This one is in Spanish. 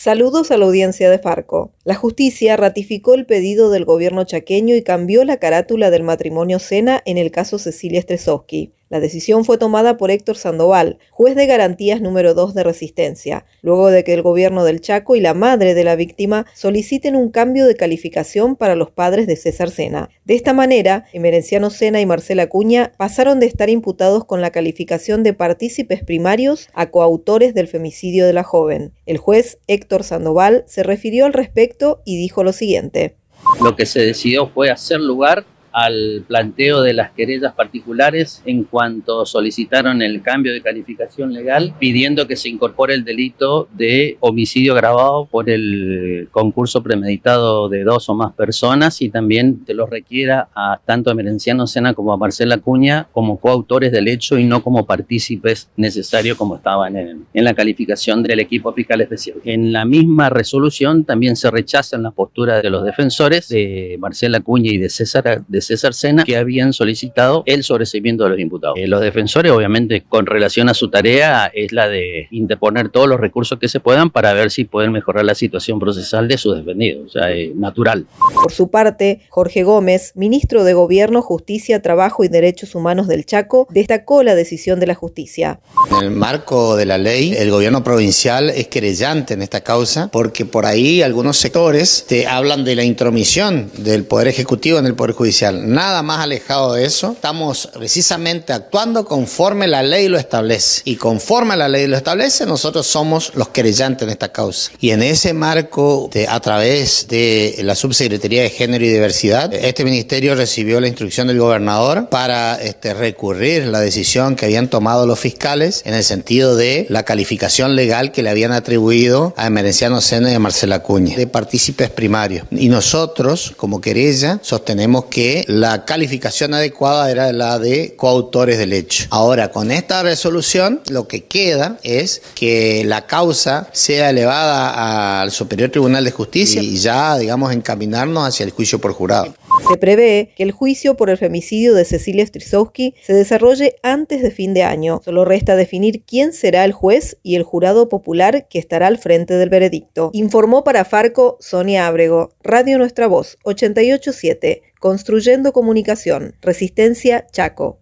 Saludos a la audiencia de Farco. La justicia ratificó el pedido del gobierno chaqueño y cambió la carátula del matrimonio Sena en el caso Cecilia Stresowski. La decisión fue tomada por Héctor Sandoval, juez de garantías número 2 de Resistencia, luego de que el gobierno del Chaco y la madre de la víctima soliciten un cambio de calificación para los padres de César Sena. De esta manera, Emerenciano Sena y Marcela Cuña pasaron de estar imputados con la calificación de partícipes primarios a coautores del femicidio de la joven. El juez Héctor Sandoval se refirió al respecto y dijo lo siguiente. Lo que se decidió fue hacer lugar al planteo de las querellas particulares en cuanto solicitaron el cambio de calificación legal pidiendo que se incorpore el delito de homicidio agravado por el concurso premeditado de dos o más personas y también se lo requiera a tanto a Merenciano Sena como a Marcela Cuña como coautores del hecho y no como partícipes necesarios como estaban en, en la calificación del equipo fiscal especial. En la misma resolución también se rechazan las posturas de los defensores de Marcela Cuña y de César de César Sena que habían solicitado el sobreseimiento de los imputados. Eh, los defensores, obviamente, con relación a su tarea, es la de interponer todos los recursos que se puedan para ver si pueden mejorar la situación procesal de sus defendidos, o sea, es natural. Por su parte, Jorge Gómez, ministro de Gobierno, Justicia, Trabajo y Derechos Humanos del Chaco, destacó la decisión de la justicia. En el marco de la ley, el gobierno provincial es querellante en esta causa porque por ahí algunos sectores te hablan de la intromisión del Poder Ejecutivo en el Poder Judicial nada más alejado de eso. Estamos precisamente actuando conforme la ley lo establece. Y conforme la ley lo establece, nosotros somos los querellantes en esta causa. Y en ese marco, a través de la Subsecretaría de Género y Diversidad, este ministerio recibió la instrucción del gobernador para este, recurrir la decisión que habían tomado los fiscales en el sentido de la calificación legal que le habían atribuido a Emerenciano Sena y a Marcela Cuña, de partícipes primarios. Y nosotros, como querella, sostenemos que la calificación adecuada era la de coautores del hecho. Ahora, con esta resolución, lo que queda es que la causa sea elevada al Superior Tribunal de Justicia y ya, digamos, encaminarnos hacia el juicio por jurado. Se prevé que el juicio por el femicidio de Cecilia Strisowski se desarrolle antes de fin de año. Solo resta definir quién será el juez y el jurado popular que estará al frente del veredicto. Informó para Farco Sonia Ábrego, Radio Nuestra Voz 887, Construyendo Comunicación, Resistencia Chaco.